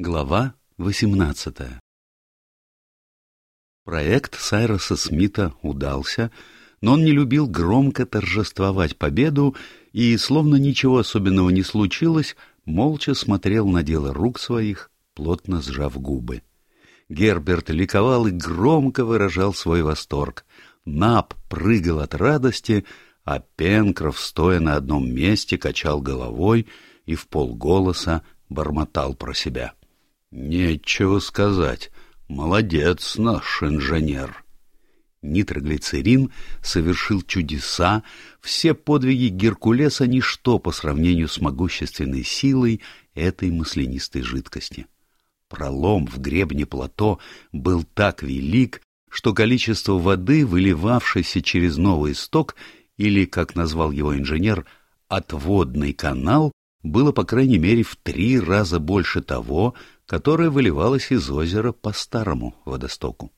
Глава 18 Проект Сайроса Смита удался, но он не любил громко торжествовать победу и, словно ничего особенного не случилось, молча смотрел на дело рук своих, плотно сжав губы. Герберт ликовал и громко выражал свой восторг. Нап прыгал от радости, а Пенкроф, стоя на одном месте, качал головой и в полголоса бормотал про себя — Нечего сказать. Молодец наш инженер. Нитроглицерин совершил чудеса, все подвиги Геркулеса — ничто по сравнению с могущественной силой этой маслянистой жидкости. Пролом в гребне плато был так велик, что количество воды, выливавшейся через новый сток, или, как назвал его инженер, отводный канал, было по крайней мере в три раза больше того, которое выливалось из озера по старому водостоку.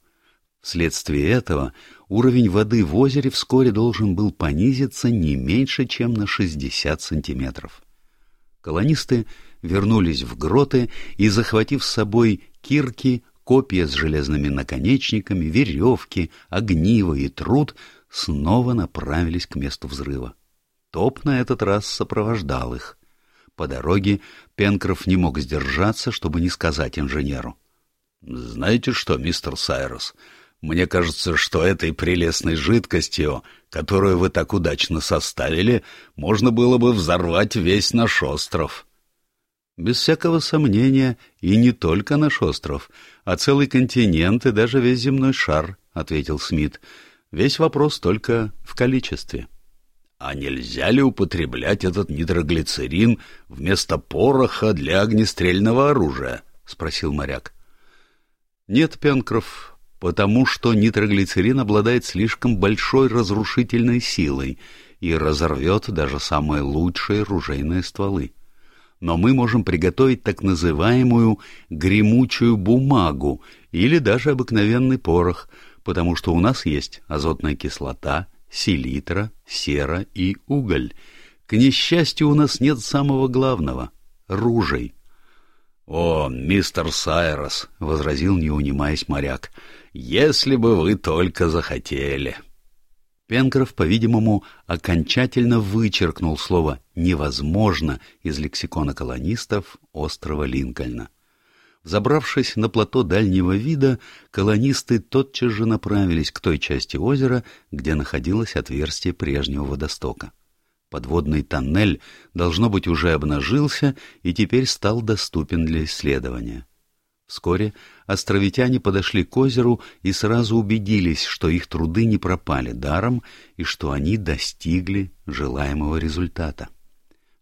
Вследствие этого уровень воды в озере вскоре должен был понизиться не меньше, чем на 60 сантиметров. Колонисты вернулись в гроты и, захватив с собой кирки, копья с железными наконечниками, веревки, огниво и труд, снова направились к месту взрыва. Топ на этот раз сопровождал их. По дороге Пенкроф не мог сдержаться, чтобы не сказать инженеру. — Знаете что, мистер Сайрус, мне кажется, что этой прелестной жидкостью, которую вы так удачно составили, можно было бы взорвать весь наш остров. — Без всякого сомнения, и не только наш остров, а целый континент и даже весь земной шар, — ответил Смит. — Весь вопрос только в количестве. — а нельзя ли употреблять этот нитроглицерин вместо пороха для огнестрельного оружия? — спросил моряк. — Нет, Пенкроф, потому что нитроглицерин обладает слишком большой разрушительной силой и разорвет даже самые лучшие ружейные стволы. Но мы можем приготовить так называемую гремучую бумагу или даже обыкновенный порох, потому что у нас есть азотная кислота — селитра, сера и уголь. К несчастью, у нас нет самого главного — ружей. — О, мистер Сайрос, — возразил, не унимаясь моряк, — если бы вы только захотели. Пенкроф, по-видимому, окончательно вычеркнул слово «невозможно» из лексикона колонистов острова Линкольна. Забравшись на плато дальнего вида, колонисты тотчас же направились к той части озера, где находилось отверстие прежнего водостока. Подводный тоннель, должно быть, уже обнажился и теперь стал доступен для исследования. Вскоре островитяне подошли к озеру и сразу убедились, что их труды не пропали даром и что они достигли желаемого результата.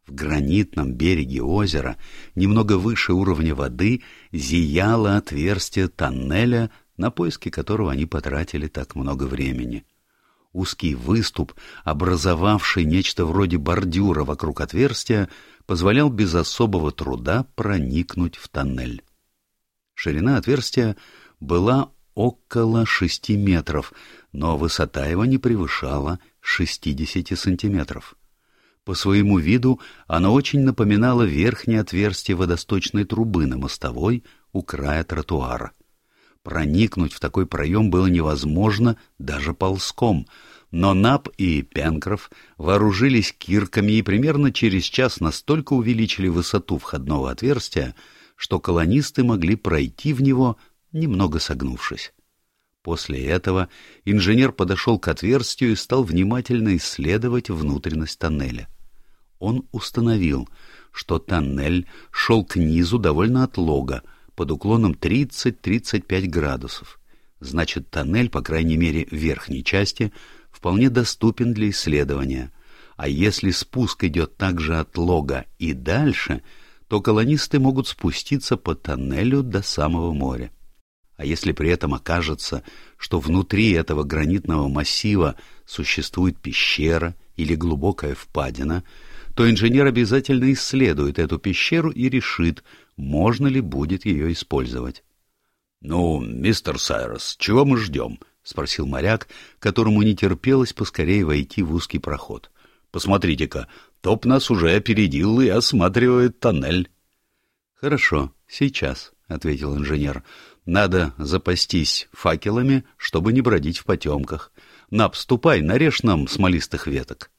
В гранитном береге озера, немного выше уровня воды, зияло отверстие тоннеля, на поиски которого они потратили так много времени. Узкий выступ, образовавший нечто вроде бордюра вокруг отверстия, позволял без особого труда проникнуть в тоннель. Ширина отверстия была около шести метров, но высота его не превышала шестидесяти сантиметров. По своему виду оно очень напоминало верхнее отверстие водосточной трубы на мостовой у края тротуара. Проникнуть в такой проем было невозможно даже ползком, но Нап и Пенкроф вооружились кирками и примерно через час настолько увеличили высоту входного отверстия, что колонисты могли пройти в него, немного согнувшись. После этого инженер подошел к отверстию и стал внимательно исследовать внутренность тоннеля он установил, что тоннель шел к низу довольно отлого, под уклоном 30-35 градусов. Значит, тоннель, по крайней мере, в верхней части, вполне доступен для исследования. А если спуск идет также от лога и дальше, то колонисты могут спуститься по тоннелю до самого моря. А если при этом окажется, что внутри этого гранитного массива существует пещера или глубокая впадина, то инженер обязательно исследует эту пещеру и решит, можно ли будет ее использовать. — Ну, мистер Сайрос, чего мы ждем? — спросил моряк, которому не терпелось поскорее войти в узкий проход. — Посмотрите-ка, топ нас уже опередил и осматривает тоннель. — Хорошо, Сейчас, — ответил инженер. — Надо запастись факелами, чтобы не бродить в потемках. Нап, ступай, нарежь нам смолистых веток.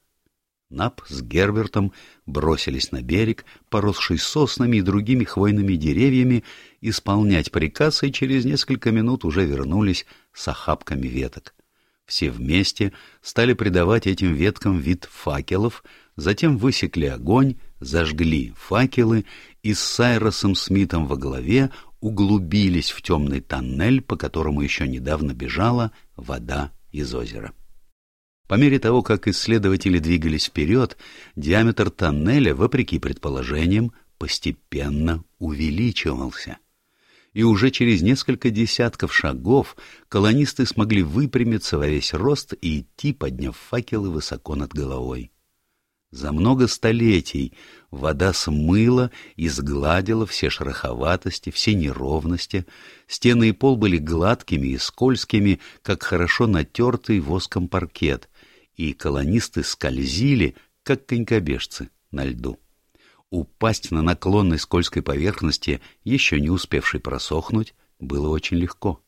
Нап с Гербертом бросились на берег, поросший соснами и другими хвойными деревьями, исполнять приказ, и через несколько минут уже вернулись с охапками веток. Все вместе стали придавать этим веткам вид факелов, затем высекли огонь, зажгли факелы и с Сайросом Смитом во главе углубились в темный тоннель, по которому еще недавно бежала вода из озера. По мере того, как исследователи двигались вперед, диаметр тоннеля, вопреки предположениям, постепенно увеличивался. И уже через несколько десятков шагов колонисты смогли выпрямиться во весь рост и идти, подняв факелы высоко над головой. За много столетий вода смыла и сгладила все шероховатости, все неровности, стены и пол были гладкими и скользкими, как хорошо натертый воском паркет, и колонисты скользили, как конькобежцы, на льду. Упасть на наклонной скользкой поверхности, еще не успевшей просохнуть, было очень легко.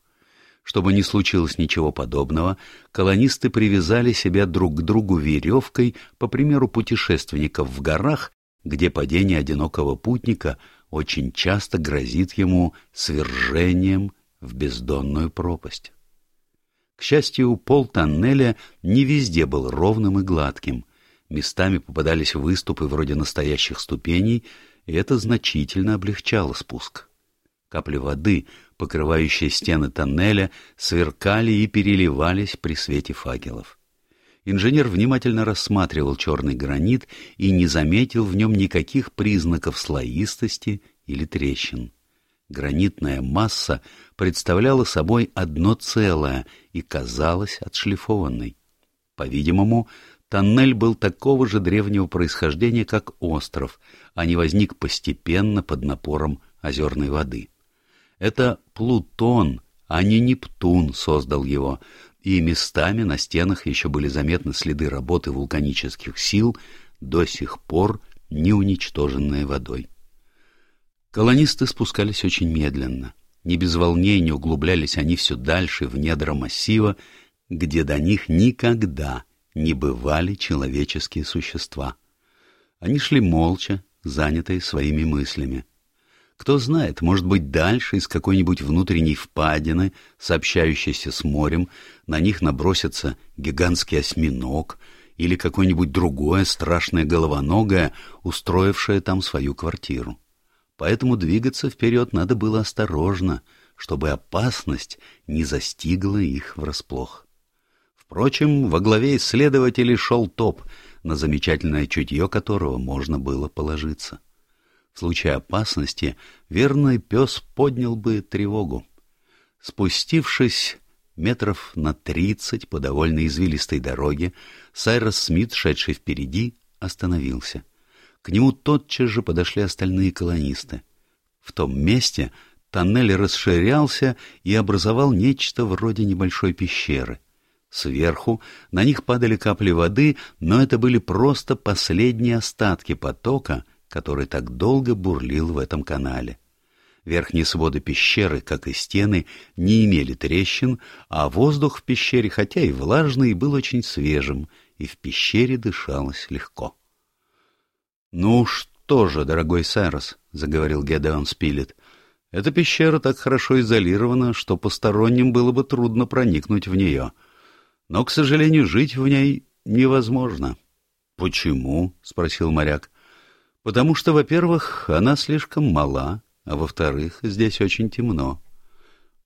Чтобы не случилось ничего подобного, колонисты привязали себя друг к другу веревкой, по примеру путешественников в горах, где падение одинокого путника очень часто грозит ему свержением в бездонную пропасть. К счастью, пол тоннеля не везде был ровным и гладким. Местами попадались выступы вроде настоящих ступеней, и это значительно облегчало спуск. Капли воды, покрывающие стены тоннеля, сверкали и переливались при свете факелов. Инженер внимательно рассматривал черный гранит и не заметил в нем никаких признаков слоистости или трещин. Гранитная масса представляла собой одно целое и казалась отшлифованной. По-видимому, тоннель был такого же древнего происхождения, как остров, а не возник постепенно под напором озерной воды. Это Плутон, а не Нептун создал его, и местами на стенах еще были заметны следы работы вулканических сил, до сих пор не уничтоженные водой. Колонисты спускались очень медленно. Не без волнения углублялись они все дальше в недра массива, где до них никогда не бывали человеческие существа. Они шли молча, занятые своими мыслями. Кто знает, может быть, дальше из какой-нибудь внутренней впадины, сообщающейся с морем, на них набросится гигантский осьминог или какое-нибудь другое страшное головоногое, устроившее там свою квартиру поэтому двигаться вперед надо было осторожно, чтобы опасность не застигла их врасплох. Впрочем, во главе исследователей шел топ, на замечательное чутье которого можно было положиться. В случае опасности верный пес поднял бы тревогу. Спустившись метров на тридцать по довольно извилистой дороге, Сайрос Смит, шедший впереди, остановился — к нему тотчас же подошли остальные колонисты. В том месте тоннель расширялся и образовал нечто вроде небольшой пещеры. Сверху на них падали капли воды, но это были просто последние остатки потока, который так долго бурлил в этом канале. Верхние своды пещеры, как и стены, не имели трещин, а воздух в пещере, хотя и влажный, был очень свежим, и в пещере дышалось легко. «Ну что же, дорогой Сайрос», — заговорил Гедеон Спилет, — «эта пещера так хорошо изолирована, что посторонним было бы трудно проникнуть в нее. Но, к сожалению, жить в ней невозможно». «Почему?» — спросил моряк. «Потому что, во-первых, она слишком мала, а во-вторых, здесь очень темно».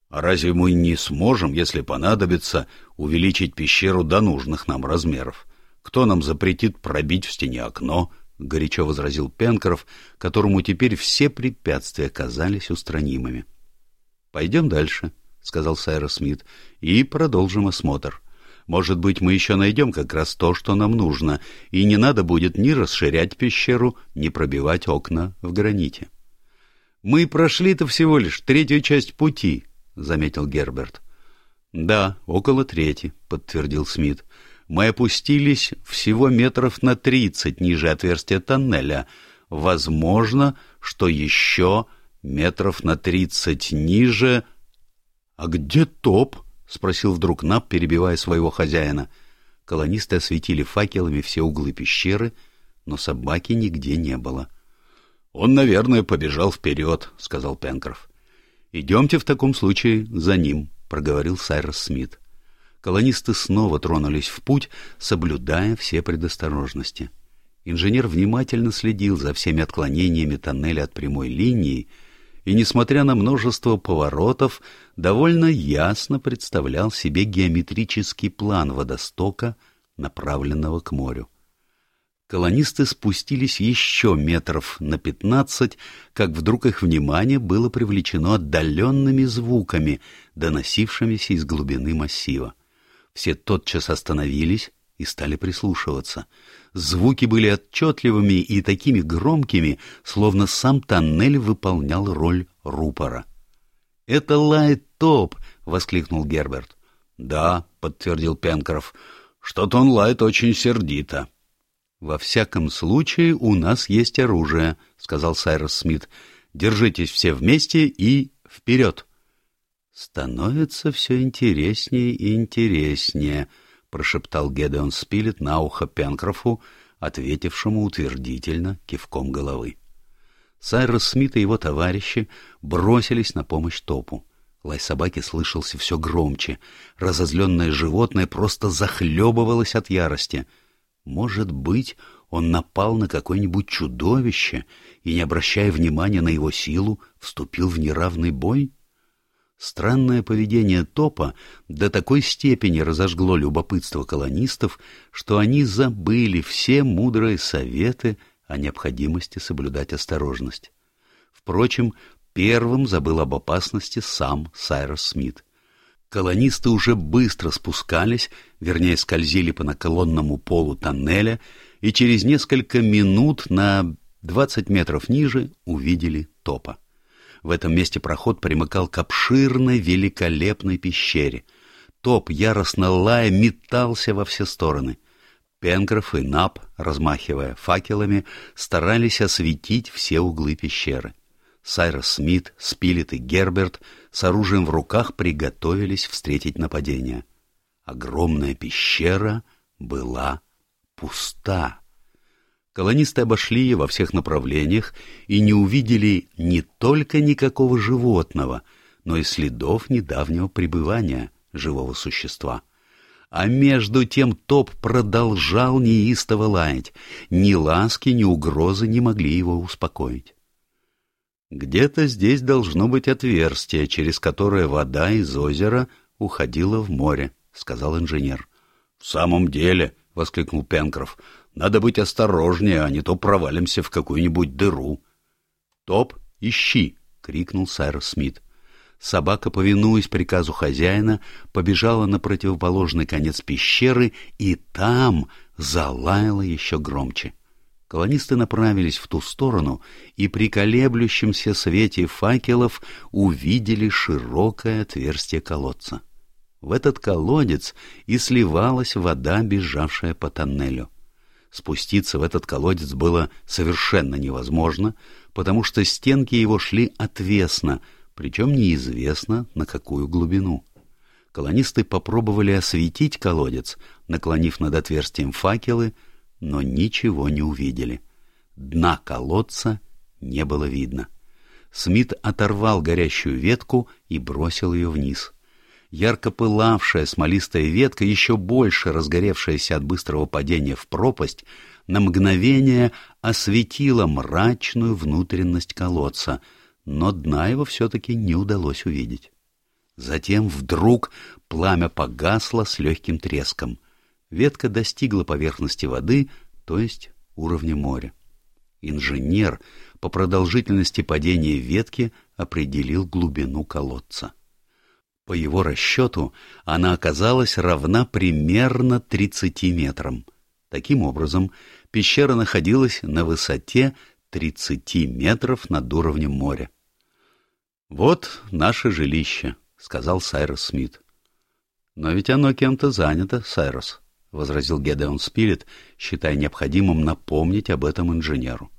«А разве мы не сможем, если понадобится, увеличить пещеру до нужных нам размеров? Кто нам запретит пробить в стене окно, — горячо возразил Пенкроф, которому теперь все препятствия казались устранимыми. — Пойдем дальше, — сказал Сайрос Смит, — и продолжим осмотр. Может быть, мы еще найдем как раз то, что нам нужно, и не надо будет ни расширять пещеру, ни пробивать окна в граните. — Мы прошли-то всего лишь третью часть пути, — заметил Герберт. — Да, около трети, — подтвердил Смит мы опустились всего метров на тридцать ниже отверстия тоннеля. Возможно, что еще Метров на тридцать ниже... — А где топ? — спросил вдруг Нап, перебивая своего хозяина. Колонисты осветили факелами все углы пещеры, но собаки нигде не было. — Он, наверное, побежал вперед, — сказал Пенкроф. — Идемте в таком случае за ним, — проговорил Сайрос Смит. Колонисты снова тронулись в путь, соблюдая все предосторожности. Инженер внимательно следил за всеми отклонениями тоннеля от прямой линии и, несмотря на множество поворотов, довольно ясно представлял себе геометрический план водостока, направленного к морю. Колонисты спустились еще метров на пятнадцать, как вдруг их внимание было привлечено отдаленными звуками, доносившимися из глубины массива. Все тотчас остановились и стали прислушиваться — Звуки были отчетливыми и такими громкими, словно сам тоннель выполнял роль рупора. — Это лает топ! — воскликнул Герберт. — Да, — подтвердил Пенкроф, — что-то он лает очень сердито. — Во всяком случае, у нас есть оружие, — сказал Сайрос Смит. — Держитесь все вместе и вперед! — Становится все интереснее и интереснее, —— прошептал Гедеон Спилет на ухо Пенкрофу, ответившему утвердительно кивком головы. Сайрос Смит и его товарищи бросились на помощь топу. Лай собаки слышался все громче. Разозленное животное просто захлебывалось от ярости. Может быть, он напал на какое-нибудь чудовище и, не обращая внимания на его силу, вступил в неравный бой? Странное поведение Топа до такой степени разожгло любопытство колонистов, что они забыли все мудрые советы о необходимости соблюдать осторожность. Впрочем, первым забыл об опасности сам Сайрос Смит. Колонисты уже быстро спускались, вернее, скользили по наклонному полу тоннеля, и через несколько минут на двадцать метров ниже увидели Топа. В этом месте проход примыкал к обширной, великолепной пещере. Топ, яростно лая, метался во все стороны. Пенкроф и Нап, размахивая факелами, старались осветить все углы пещеры. Сайрос Смит, Спилет и Герберт с оружием в руках приготовились встретить нападение. Огромная пещера была пуста. Колонисты обошли во всех направлениях и не увидели не только никакого животного, но и следов недавнего пребывания живого существа. А между тем топ продолжал неистово лаять. Ни ласки, ни угрозы не могли его успокоить. «Где-то здесь должно быть отверстие, через которое вода из озера уходила в море», — сказал инженер. «В самом деле», — воскликнул Пенкроф, надо быть осторожнее, а не то провалимся в какую-нибудь дыру. — Топ, ищи! — крикнул Сайрос Смит. Собака, повинуясь приказу хозяина, побежала на противоположный конец пещеры и там залаяла еще громче. Колонисты направились в ту сторону и при колеблющемся свете факелов увидели широкое отверстие колодца. В этот колодец и сливалась вода, бежавшая по тоннелю. Спуститься в этот колодец было совершенно невозможно, потому что стенки его шли отвесно, причем неизвестно на какую глубину. Колонисты попробовали осветить колодец, наклонив над отверстием факелы, но ничего не увидели. Дна колодца не было видно. Смит оторвал горящую ветку и бросил ее вниз ярко пылавшая смолистая ветка, еще больше разгоревшаяся от быстрого падения в пропасть, на мгновение осветила мрачную внутренность колодца, но дна его все-таки не удалось увидеть. Затем вдруг пламя погасло с легким треском. Ветка достигла поверхности воды, то есть уровня моря. Инженер по продолжительности падения ветки определил глубину колодца. По его расчету, она оказалась равна примерно 30 метрам. Таким образом, пещера находилась на высоте 30 метров над уровнем моря. «Вот наше жилище», — сказал Сайрос Смит. «Но ведь оно кем-то занято, Сайрос», — возразил Гедеон Спирит, считая необходимым напомнить об этом инженеру.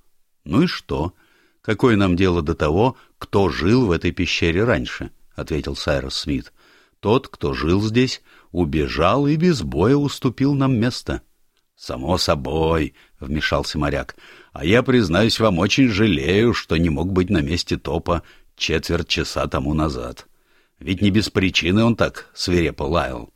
«Ну и что? Какое нам дело до того, кто жил в этой пещере раньше? — ответил Сайрос Смит. — Тот, кто жил здесь, убежал и без боя уступил нам место. — Само собой, — вмешался моряк, — а я, признаюсь вам, очень жалею, что не мог быть на месте топа четверть часа тому назад. Ведь не без причины он так свирепо лаял.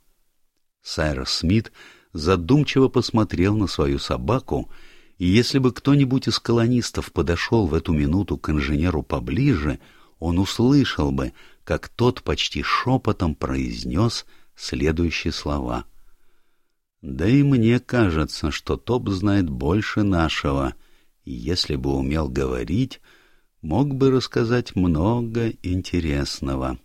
Сайрос Смит задумчиво посмотрел на свою собаку, и если бы кто-нибудь из колонистов подошел в эту минуту к инженеру поближе, он услышал бы, как тот почти шепотом произнес следующие слова. «Да и мне кажется, что Топ знает больше нашего, и если бы умел говорить, мог бы рассказать много интересного».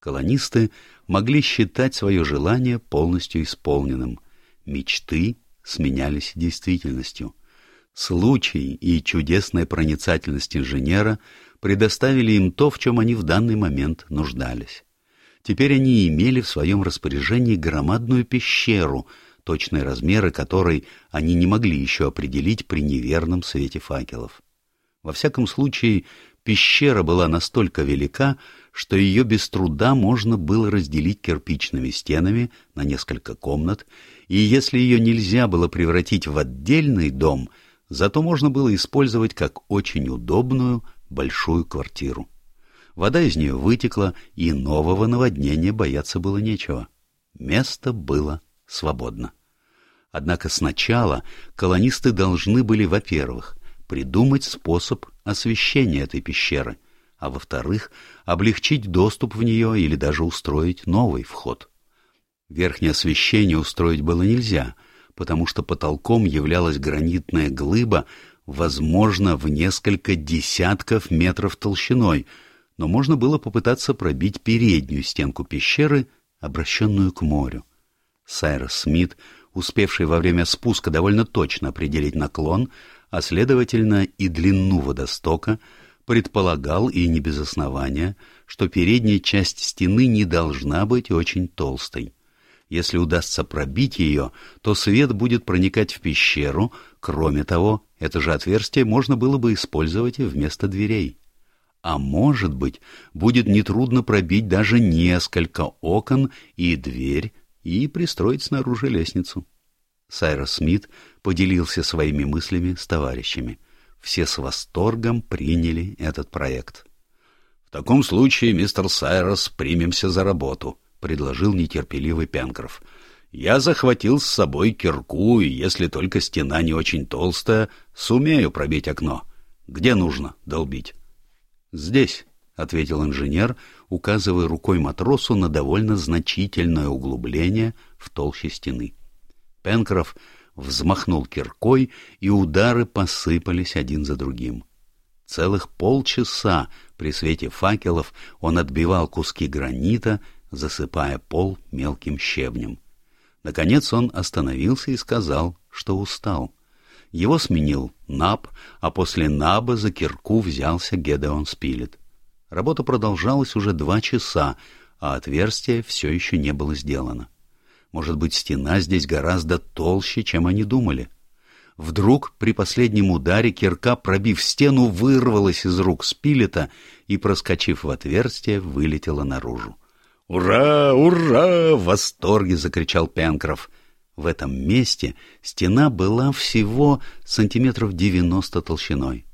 Колонисты могли считать свое желание полностью исполненным. Мечты сменялись действительностью. Случай и чудесная проницательность инженера предоставили им то, в чем они в данный момент нуждались. Теперь они имели в своем распоряжении громадную пещеру, точные размеры которой они не могли еще определить при неверном свете факелов. Во всяком случае, пещера была настолько велика, что ее без труда можно было разделить кирпичными стенами на несколько комнат, и если ее нельзя было превратить в отдельный дом, зато можно было использовать как очень удобную большую квартиру. Вода из нее вытекла, и нового наводнения бояться было нечего. Место было свободно. Однако сначала колонисты должны были, во-первых, придумать способ освещения этой пещеры, а во-вторых, облегчить доступ в нее или даже устроить новый вход. Верхнее освещение устроить было нельзя, потому что потолком являлась гранитная глыба, возможно, в несколько десятков метров толщиной, но можно было попытаться пробить переднюю стенку пещеры, обращенную к морю. Сайрос Смит, успевший во время спуска довольно точно определить наклон, а следовательно и длину водостока, предполагал, и не без основания, что передняя часть стены не должна быть очень толстой. Если удастся пробить ее, то свет будет проникать в пещеру, кроме того, это же отверстие можно было бы использовать и вместо дверей. А может быть, будет нетрудно пробить даже несколько окон и дверь и пристроить снаружи лестницу. Сайрос Смит поделился своими мыслями с товарищами все с восторгом приняли этот проект. — В таком случае, мистер Сайрос, примемся за работу, — предложил нетерпеливый Пенкроф. — Я захватил с собой кирку, и если только стена не очень толстая, сумею пробить окно. Где нужно долбить? — Здесь, — ответил инженер, указывая рукой матросу на довольно значительное углубление в толще стены. Пенкроф взмахнул киркой, и удары посыпались один за другим. Целых полчаса при свете факелов он отбивал куски гранита, засыпая пол мелким щебнем. Наконец он остановился и сказал, что устал. Его сменил Наб, а после Наба за кирку взялся Гедеон Спилет. Работа продолжалась уже два часа, а отверстие все еще не было сделано. Может быть, стена здесь гораздо толще, чем они думали. Вдруг при последнем ударе кирка, пробив стену, вырвалась из рук спилета и, проскочив в отверстие, вылетела наружу. «Ура! Ура!» — в восторге закричал Пенкроф. В этом месте стена была всего сантиметров девяносто толщиной.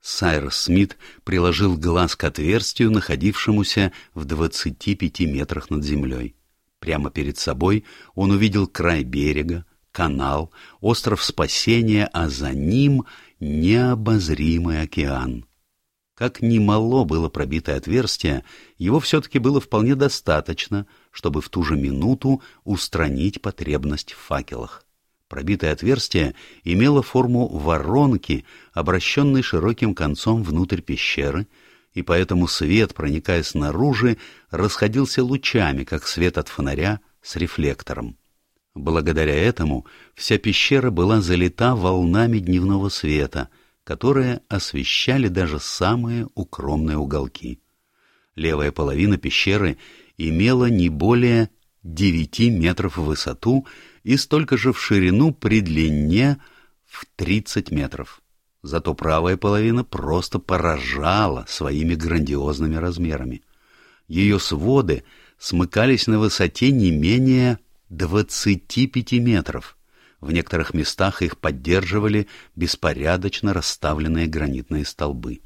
Сайрос Смит приложил глаз к отверстию, находившемуся в двадцати пяти метрах над землей. Прямо перед собой он увидел край берега, канал, остров спасения, а за ним необозримый океан. Как немало было пробитое отверстие, его все-таки было вполне достаточно, чтобы в ту же минуту устранить потребность в факелах. Пробитое отверстие имело форму воронки, обращенной широким концом внутрь пещеры, и поэтому свет, проникая снаружи, расходился лучами, как свет от фонаря с рефлектором. Благодаря этому вся пещера была залита волнами дневного света, которые освещали даже самые укромные уголки. Левая половина пещеры имела не более девяти метров в высоту и столько же в ширину при длине в тридцать метров. зато правая половина просто поражала своими грандиозными размерами. Ее своды смыкались на высоте не менее 25 метров. В некоторых местах их поддерживали беспорядочно расставленные гранитные столбы.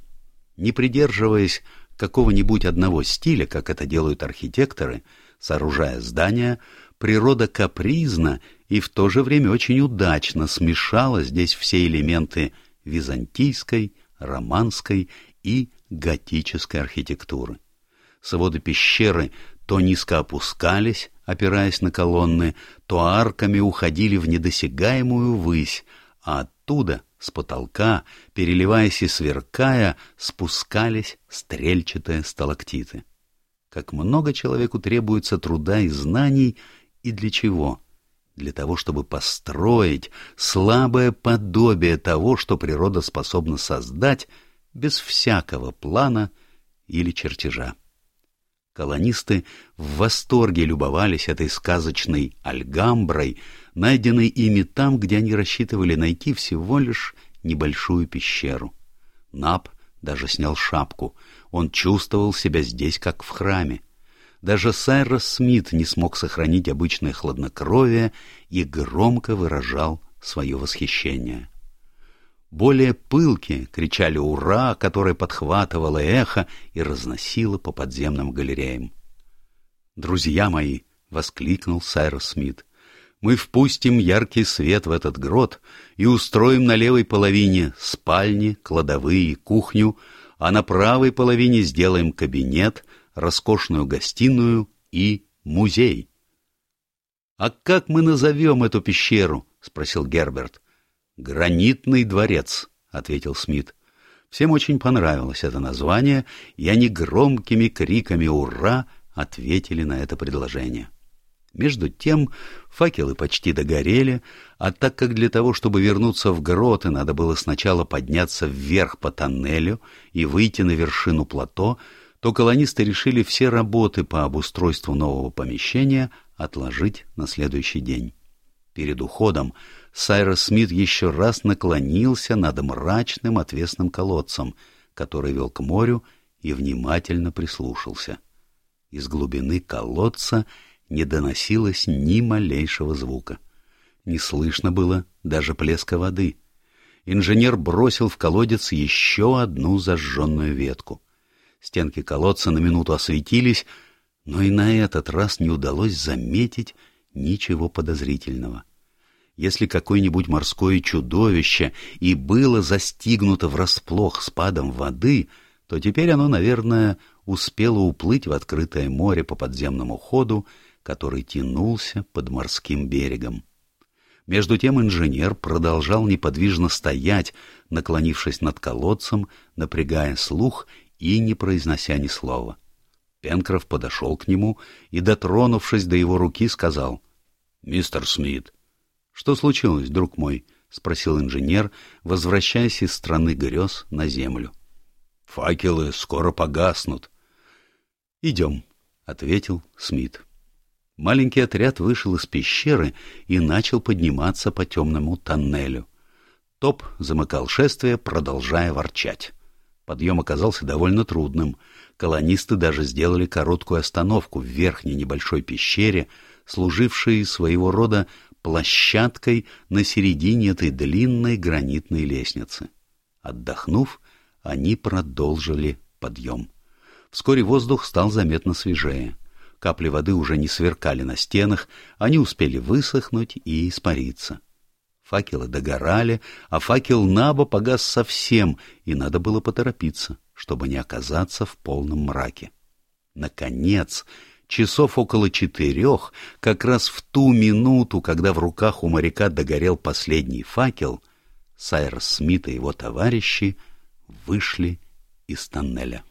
Не придерживаясь какого-нибудь одного стиля, как это делают архитекторы, сооружая здания, природа капризна и в то же время очень удачно смешала здесь все элементы византийской, романской и готической архитектуры. Своды пещеры то низко опускались, опираясь на колонны, то арками уходили в недосягаемую высь, а оттуда, с потолка, переливаясь и сверкая, спускались стрельчатые сталактиты. Как много человеку требуется труда и знаний, и для чего? Для того, чтобы построить слабое подобие того, что природа способна создать без всякого плана или чертежа. Колонисты в восторге любовались этой сказочной альгамброй, найденной ими там, где они рассчитывали найти всего лишь небольшую пещеру. Нап даже снял шапку. Он чувствовал себя здесь, как в храме. Даже Сайрос Смит не смог сохранить обычное хладнокровие и громко выражал свое восхищение. Более пылки кричали «Ура!», которое подхватывало эхо и разносило по подземным галереям. «Друзья мои!» — воскликнул Сайрос Смит. «Мы впустим яркий свет в этот грот и устроим на левой половине спальни, кладовые, кухню, а на правой половине сделаем кабинет, роскошную гостиную и музей». «А как мы назовем эту пещеру?» — спросил Герберт. «Гранитный дворец», — ответил Смит. Всем очень понравилось это название, и они громкими криками «Ура!» ответили на это предложение. Между тем факелы почти догорели, а так как для того, чтобы вернуться в гроты, надо было сначала подняться вверх по тоннелю и выйти на вершину плато, то колонисты решили все работы по обустройству нового помещения отложить на следующий день. Перед уходом Сайрос Смит еще раз наклонился над мрачным отвесным колодцем, который вел к морю, и внимательно прислушался. Из глубины колодца не доносилось ни малейшего звука. Не слышно было даже плеска воды. Инженер бросил в колодец еще одну зажженную ветку. Стенки колодца на минуту осветились, но и на этот раз не удалось заметить ничего подозрительного. Если какое-нибудь морское чудовище и было застигнуто врасплох спадом воды, то теперь оно, наверное, успело уплыть в открытое море по подземному ходу, который тянулся под морским берегом. Между тем инженер продолжал неподвижно стоять, наклонившись над колодцем, напрягая слух и не произнося ни слова. Пенкроф подошел к нему и, дотронувшись до его руки, сказал, «Мистер Смит, что случилось, друг мой? — спросил инженер, возвращаясь из страны грез на землю. — Факелы скоро погаснут. — Идем, — ответил Смит. Маленький отряд вышел из пещеры и начал подниматься по темному тоннелю. Топ замыкал шествие, продолжая ворчать. Подъем оказался довольно трудным. Колонисты даже сделали короткую остановку в верхней небольшой пещере, служившей своего рода площадкой на середине этой длинной гранитной лестницы. Отдохнув, они продолжили подъем. Вскоре воздух стал заметно свежее. Капли воды уже не сверкали на стенах, они успели высохнуть и испариться. Факелы догорали, а факел Наба погас совсем, и надо было поторопиться, чтобы не оказаться в полном мраке. Наконец, часов около четырех, как раз в ту минуту, когда в руках у моряка догорел последний факел, Сайрос Смит и его товарищи вышли из тоннеля.